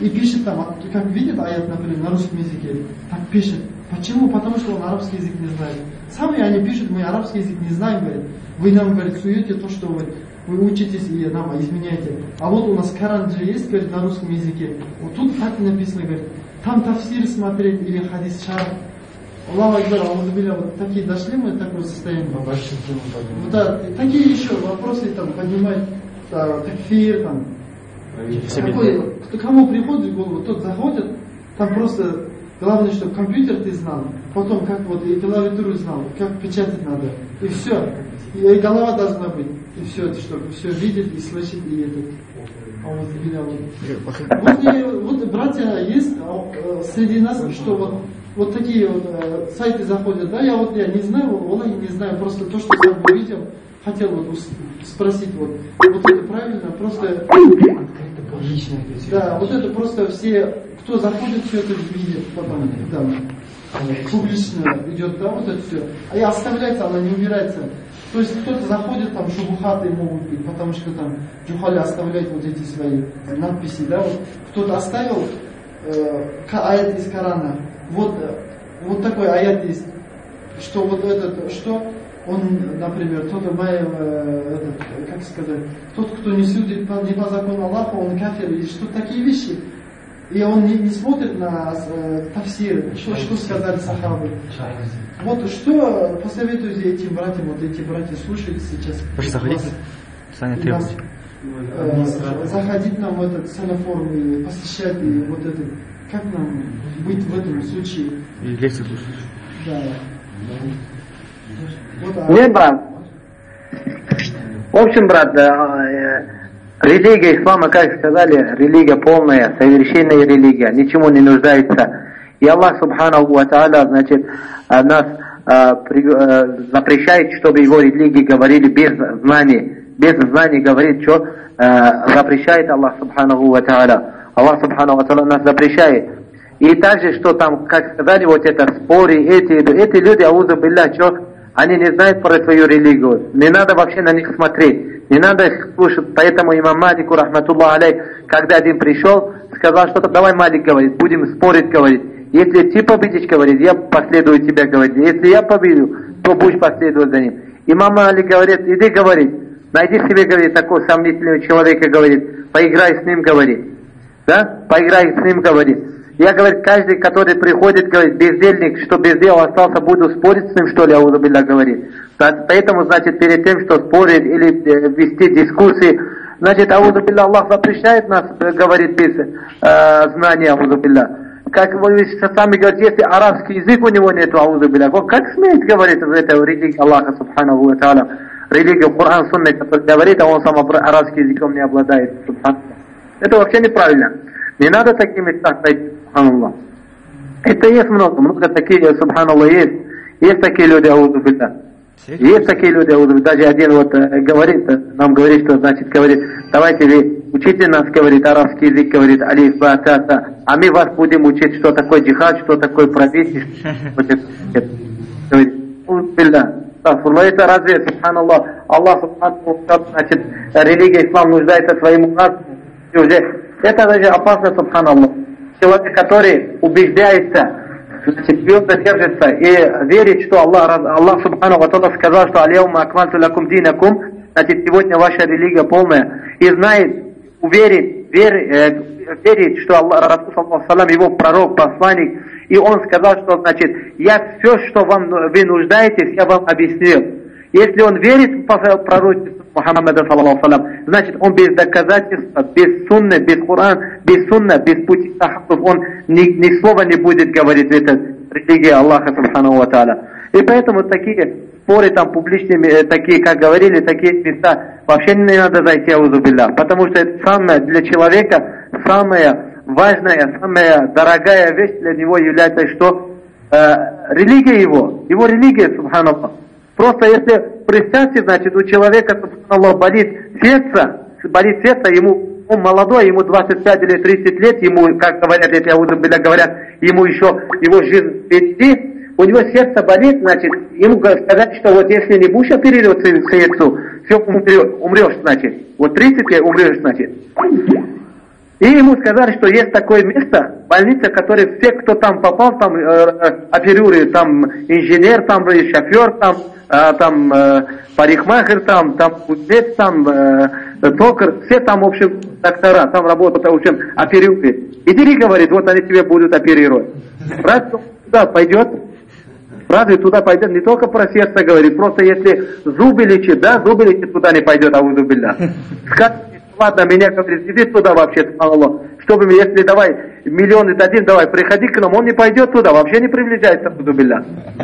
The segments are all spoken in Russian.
и пишет там, а как видит аят, например, на русском языке, так пишет. Почему? Потому что он арабский язык не знает. Сами они пишут, мы арабский язык не знаем, говорит. Вы нам, говорит, суете то, что вы, вы учитесь и нам изменяете. А вот у нас Коран же есть, говорит, на русском языке. Вот тут так написано, говорит, там тафсир смотреть или хадис шар. Аллаху Акбар, Аузубилля, вот такие дошли мы до такого состояния. Да, такие еще вопросы там поднимать, да, такфир, там, какой, кто, кому приходит в голову, тот заходит, там просто главное, чтобы компьютер ты знал, потом как вот и клавиатуру знал, как печатать надо, и все. И, и голова должна быть, и все, чтобы все видеть и слышать, и это. А вот, вот, и, вот братья есть а, э, среди нас, что вот вот такие вот э, сайты заходят, да, я вот я не знаю, Аллах не знаю, просто то, что я увидел, хотел вот спросить, вот, вот это правильно, просто... Да, вот это просто все, кто заходит, все это видит потом, да, публично идет, да, вот это все. А я оставляется, она не убирается. То есть кто-то заходит, там шубухаты могут быть, потому что там Джухали оставляет вот эти свои надписи, да, вот кто-то оставил э, аят из Корана, вот, э, вот такой аят есть, что вот этот, что он, например, тот, э, этот, как сказать, тот, кто не судит по, не по закону Аллаха, он кафир, или что такие вещи. И он не, не смотрит на э, тафсир, что, что сказали сахабы. Вот что посоветуете этим братьям, вот эти братья слушают сейчас. Вы заходите? Саня требуете. Э, заходить нам в этот салафорум и посещать и вот этот как нам быть в этом случае? И лекции слушать. Да. Нет, брат. В общем, брат, э, религия ислама, как сказали, религия полная, совершенная религия, ничему не нуждается. И Аллах Субханаху Ва значит, э, нас э, запрещает, чтобы его религии говорили без знаний. Без знаний говорит, что запрещает Аллах Субханаху Ва. Аллах Субхану Ва нас запрещает. И также, что там, как сказали, вот это споры, эти, эти люди, аузу билля, что они не знают про свою религию. Не надо вообще на них смотреть. Не надо их слушать. Поэтому имам Малику, рахматуллах алей, когда один пришел, сказал, что давай Малик говорит, будем спорить, говорит. Если ты победишь, говорит, я последую тебя, говорит. Если я победю, то будешь последовать за ним. Имам Малик говорит, иди, говорит, найди себе, говорит, такого сомнительного человека, говорит, поиграй с ним, говорит да, поиграй с ним, говорит. Я, говорит, каждый, который приходит, говорит, бездельник, что без дела остался, буду спорить с ним, что ли, Аузубилля говорит. Поэтому, значит, перед тем, что спорить или э, вести дискуссии, значит, Аузубилля Аллах запрещает нас, э, говорит, без э, знания Аузубилля. Как вы сами говорите, если арабский язык у него нет, Аузубилля, как смеет говорить в этой религии Аллаха, Субханаху Ва Та'аля, религия Коран, Сунна, который говорит, а он сам арабским языком не обладает. Это вообще неправильно. Не надо такими найти, субханаллах. Это есть много, много таких, субханаллах, есть. Есть такие люди, аузу билля. Есть такие люди, аузу Даже один вот э, говорит, э, нам говорит, что значит, говорит, давайте вы учите нас, говорит, арабский язык, говорит, алиф, ба, та, та. А мы вас будем учить, что такое джихад, что такое правительство. Говорит, билля. Это разве, субханаллах, Аллах, субханаллах, значит, религия ислам нуждается и уже это даже опасно, субханаллах. Человек, который убеждается, значит, твердо держится и верит, что Аллах, Аллах Субхану Ва сказал, что «Алейума акманту лакум динакум», значит, сегодня ваша религия полная, и знает, уверит, вер, э, верит, что Аллах, Расул, его пророк, посланник, и он сказал, что, значит, я все, что вам вы нуждаетесь, я вам объяснил. Если он верит в пророчество, Мухаммада, саллаллаху значит, он без доказательства, без сунны, без Коран, без сунна, без пути сахабов, он ни, ни слова не будет говорить в этой религии Аллаха, субхану ва та'аля. И поэтому такие споры там публичные, э, такие, как говорили, такие места, вообще не надо зайти, аузубилля. Потому что это самое для человека, самая важная, самая дорогая вещь для него является, что э, религия его, его религия, субханаллах. Просто если представьте, значит, у человека, Аллах, болит сердце, болит сердце, ему он молодой, ему 25 или 30 лет, ему, как говорят, эти аузубиля говорят, ему еще, его жизнь впереди, у него сердце болит, значит, ему сказать, что вот если не будешь оперироваться к сердцу, все, умрешь, умрешь, значит. Вот 30 лет умрешь, значит. И ему сказали, что есть такое место, больница, которая все, кто там попал, там э, оперирует, там инженер, там шофер, там, э, там э, парикмахер, там, там кузнец, там э, токар, все там, в общем, доктора, там работают, в общем, оперируют. Иди, говорит, вот они тебе будут оперировать. Брат туда пойдет, разве туда пойдет не только про сердце говорит, просто если зубы лечит, да, зубы лечит, туда не пойдет, а зубы, да. Ладно, меня, говорит, иди туда вообще, Аллах. Чтобы, если давай, миллионы дадим, давай, приходи к нам, он не пойдет туда, вообще не приближается к Зубилля.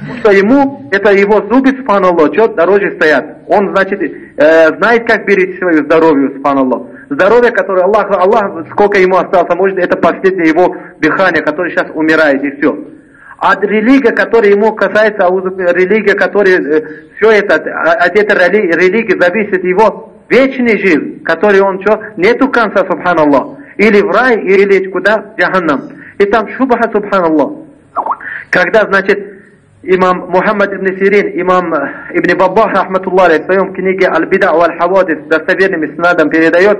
Потому что ему, это его зубы, субханаллах, что дороже стоят. Он, значит, э, знает, как беречь свое здоровье, субханаллах. Здоровье, которое Аллах, Аллах, сколько ему осталось, а может, это последнее его дыхание, которое сейчас умирает, и все. А религия, которая ему касается, религия, которая, э, все это, от этой религии зависит его вечная жизнь, который он что, нету конца, субханаллах. Или в рай, или куда? В джаханнам. И там шубха, субханаллах. Когда, значит, имам Мухаммад ибн Сирин, имам э, ибн Баббах, рахматуллах, в своем книге Аль-Бида Аль-Хавадис достоверным снадом передает,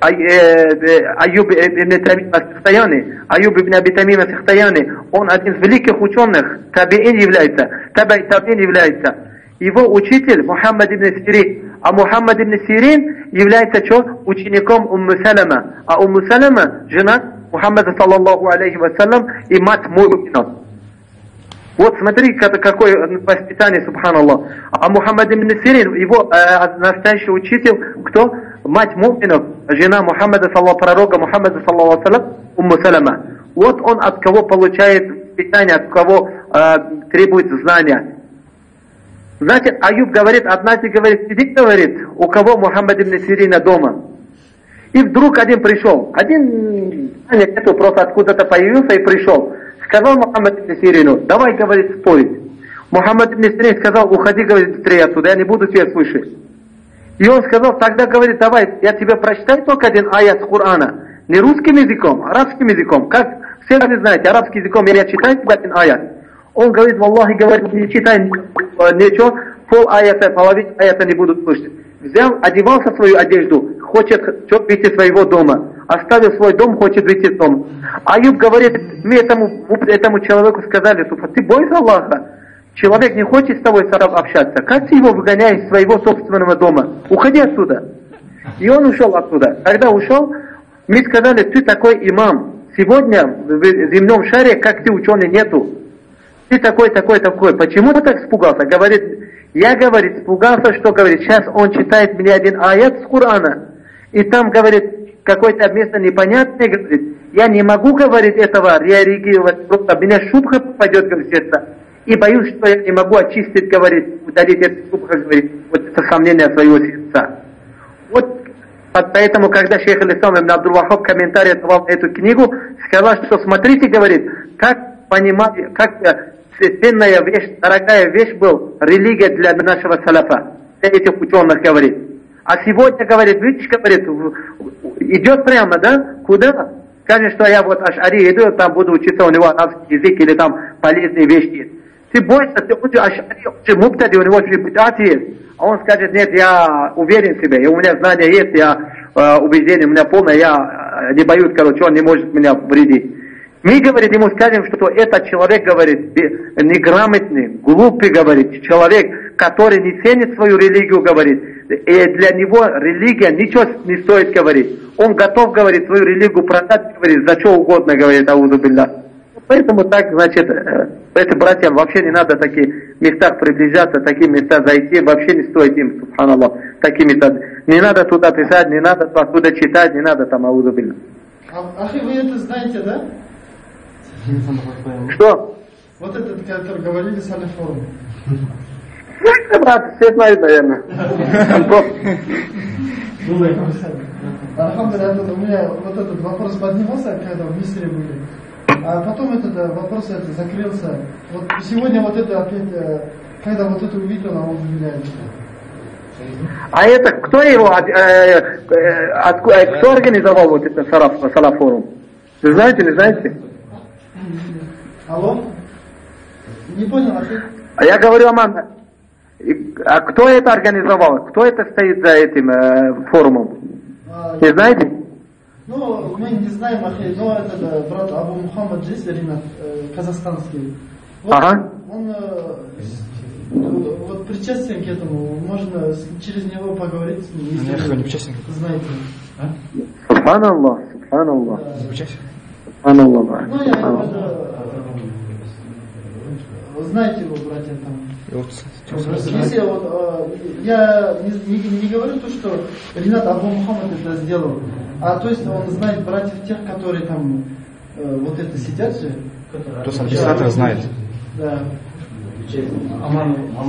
Аюб ибн Тамим Сахтаяни, Аюб ибн Аби Тамим Сахтаяни, он один из великих ученых, табиин является, табиин является. Его учитель Мухаммад ибн Сирин, а Мухаммад ибн Сирин является что? Учеником Умму Салама. А Умму Салама, жена Мухаммада, саллаллаху алейхи вассалям, и мать му'минов. Вот смотри, какое воспитание, субханаллах. А Мухаммад ибн Сирин, его э, настоящий учитель, кто? Мать му'минов, жена Мухаммада, саллаллаху пророка Мухаммада, саллаллаху салям, Умму Салама. Вот он от кого получает питание, от кого э, требует знания. Значит, Аюб говорит, однажды говорит, сидит, говорит, у кого Мухаммад ибн Сирина дома. И вдруг один пришел. Один, нету, просто откуда-то появился и пришел. Сказал Мухаммад ибн Сирину, давай, говорит, спорить. Мухаммад ибн Сирин сказал, уходи, говорит, быстрее отсюда, я не буду тебя слышать. И он сказал, тогда, говорит, давай, я тебе прочитаю только один аят Корана. Не русским языком, а арабским языком. Как все вы знаете, арабским языком я читаю один аят. Он говорит, Аллахе говорит, не читай ничего, пол аята, половина аята не будут слышать. Взял, одевался в свою одежду, хочет выйти своего дома. Оставил свой дом, хочет выйти из дома. Аюб говорит, мы этому, этому человеку сказали, ты бойся Аллаха. Человек не хочет с тобой общаться. Как ты его выгоняешь из своего собственного дома? Уходи отсюда. И он ушел оттуда. Когда ушел, мы сказали, ты такой имам. Сегодня в земном шаре, как ты ученый, нету ты такой, такой, такой. Почему ты так испугался? Говорит, я, говорит, испугался, что, говорит, сейчас он читает мне один аят с Корана, и там, говорит, какое-то место непонятное, говорит, я не могу, говорит, этого реагировать, просто меня шубха попадет, говорит, сердце. И боюсь, что я не могу очистить, говорит, удалить это шубха, говорит, вот это сомнение своего сердца. Вот поэтому, когда шейх Алисам ибн Абдул-Вахаб комментарий давал эту книгу, сказал, что смотрите, говорит, как понимать, как ценная вещь, дорогая вещь был религия для нашего салафа. Для этих ученых говорит. А сегодня, говорит, видишь, говорит, идет прямо, да? Куда? Скажет, что я вот Ашари иду, там буду учиться, у него арабский язык или там полезные вещи. Ты бойся, ты будешь Ашари, ты муптади, у него репутат есть. А он скажет, нет, я уверен в себе, у меня знания есть, я э, убеждение у меня полное, я э, не боюсь, короче, он не может меня вредить. Мы, говорит, ему скажем, что этот человек, говорит, неграмотный, глупый, говорит, человек, который не ценит свою религию, говорит, и для него религия ничего не стоит, говорит. Он готов, говорит, свою религию продать, говорит, за что угодно, говорит, Ауду Билля. Поэтому так, значит, э, эти братьям вообще не надо в таких местах приближаться, такие места зайти, вообще не стоит им, субханаллах, такие места. Не надо туда писать, не надо оттуда читать, не надо там Ауду Билля. Ахи, вы это знаете, да? Что? Вот этот, который говорили с Алифором. Ну, брат, все знают, наверное. Алхамдулилlah, у меня вот этот вопрос поднимался, когда в Мисре были. А потом этот э, вопрос это закрылся. Вот сегодня вот это опять, э, когда вот это увидел, а он удивляется. А это кто его, э, э, кто организовал вот это Салафорум? Вы знаете, не знаете? Алло? Не понял, а ты? А я говорю, Аман, а кто это организовал? Кто это стоит за этим э, форумом? А, Не знаете? Ну, мы не знаем, ахи, но этот э, брат Абу Мухаммад здесь, Ринат, э, казахстанский. Вот Ага. Он э, с- вот причастен к этому, можно через него поговорить с ним. если Нет, вы вы не причастен? Знаете. Субханаллах, субханаллах, Не участие? субханаллах. Ну, я даже, э, знаете его, братья, там. Если вот, э, я не, не- не говорю то, что Ринат Абу Мухаммад это сделал, а то есть он знает братьев тех, которые там э, вот это сидят же. кто с администратора знает. Да.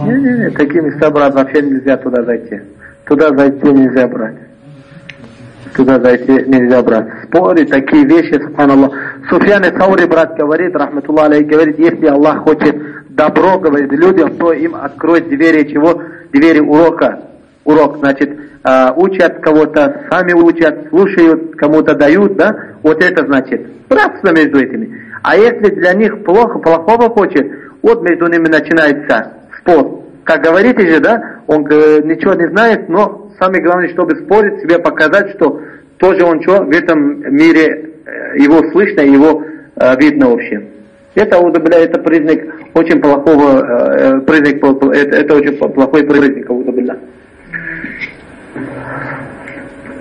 Не-не-не, такие места, брат, вообще нельзя туда зайти. Туда зайти нельзя, брат. Туда зайти нельзя, брат. Спорить, такие вещи, субханаллах. Суфьян Саури, брат, говорит, рахматуллах алейх, говорит, если Аллах хочет добро, говорит, людям, то им откроет двери чего? Двери урока. Урок, значит, э, учат кого-то, сами учат, слушают, кому-то дают, да? Вот это значит. Братство между этими. А если для них плохо, плохого хочет, вот между ними начинается спор. Как говорите же, да, он э, ничего не знает, но самое главное, чтобы спорить, себе показать, что тоже он что, в этом мире его слышно, его э, видно вообще. Это, вот, бля, это признак очень плохого, э, признак, пл- пл- это, это очень плохой признак, вот, бля.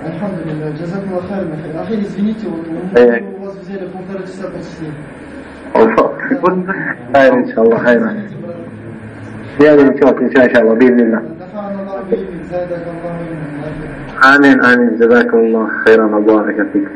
Альхамдулилля, джазакулла хайран, ахи. Ахи, извините, вот Э. мы у вас взяли полтора часа почти. خير ان شاء الله خيرا Извините, брат. يا نشوف ان شاء الله باذن الله نفعنا الله بك زادك الله علما امين امين جزاكم الله خيرا وبارك فيكم